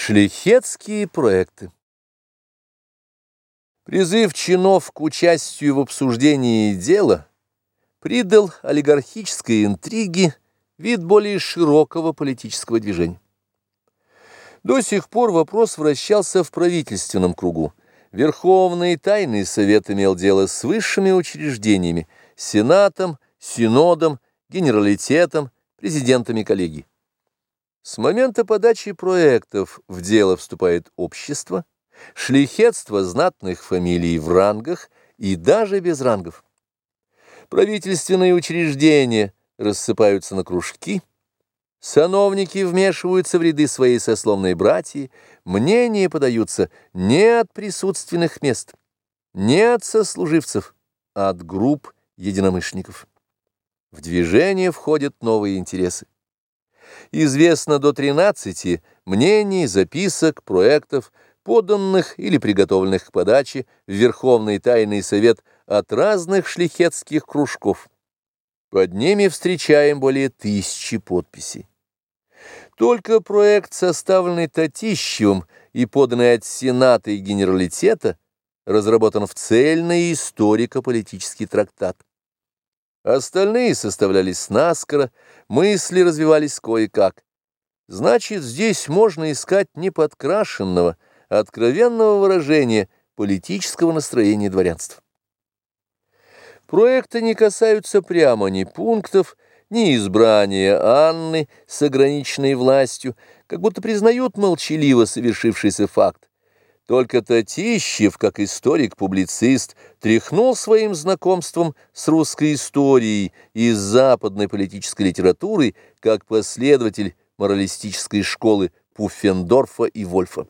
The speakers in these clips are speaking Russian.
Шлихетские проекты Призыв чинов к участию в обсуждении дела придал олигархической интриге вид более широкого политического движения. До сих пор вопрос вращался в правительственном кругу. Верховный тайный совет имел дело с высшими учреждениями, сенатом, синодом, генералитетом, президентами коллегий. С момента подачи проектов в дело вступает общество, шлихетство знатных фамилий в рангах и даже без рангов. Правительственные учреждения рассыпаются на кружки, сановники вмешиваются в ряды своей сословной братьи, мнения подаются не от присутственных мест, не от сослуживцев, а от групп единомышленников. В движение входят новые интересы известно до 13 мнений, записок, проектов, поданных или приготовленных к подаче в Верховный Тайный Совет от разных шлихетских кружков. Под ними встречаем более тысячи подписей. Только проект, составленный Татищевым и поданный от Сената и Генералитета, разработан в цельный историко-политический трактат. Остальные составлялись наскоро, мысли развивались кое-как. Значит, здесь можно искать неподкрашенного, откровенного выражения политического настроения дворянства. Проекты не касаются прямо ни пунктов, ни избрания Анны с ограниченной властью, как будто признают молчаливо совершившийся факт. Только Татищев, как историк-публицист, тряхнул своим знакомством с русской историей и с западной политической литературой, как последователь моралистической школы Пуффендорфа и Вольфа.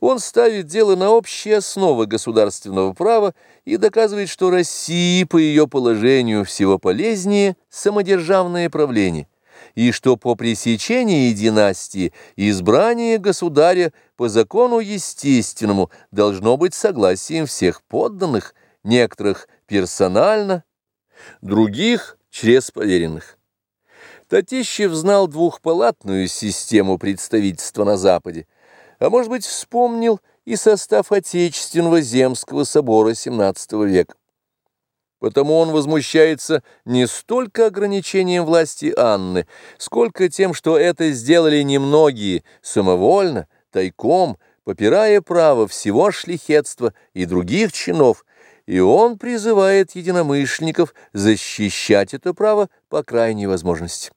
Он ставит дело на общие основы государственного права и доказывает, что России по ее положению всего полезнее самодержавное правление и что по пресечении династии избрание государя по закону естественному должно быть согласием всех подданных, некоторых персонально, других через поверенных. Татищев знал двухпалатную систему представительства на Западе, а может быть вспомнил и состав Отечественного земского собора XVII века. Потому он возмущается не столько ограничением власти Анны, сколько тем, что это сделали немногие, самовольно, тайком, попирая право всего шлихетства и других чинов, и он призывает единомышленников защищать это право по крайней возможности.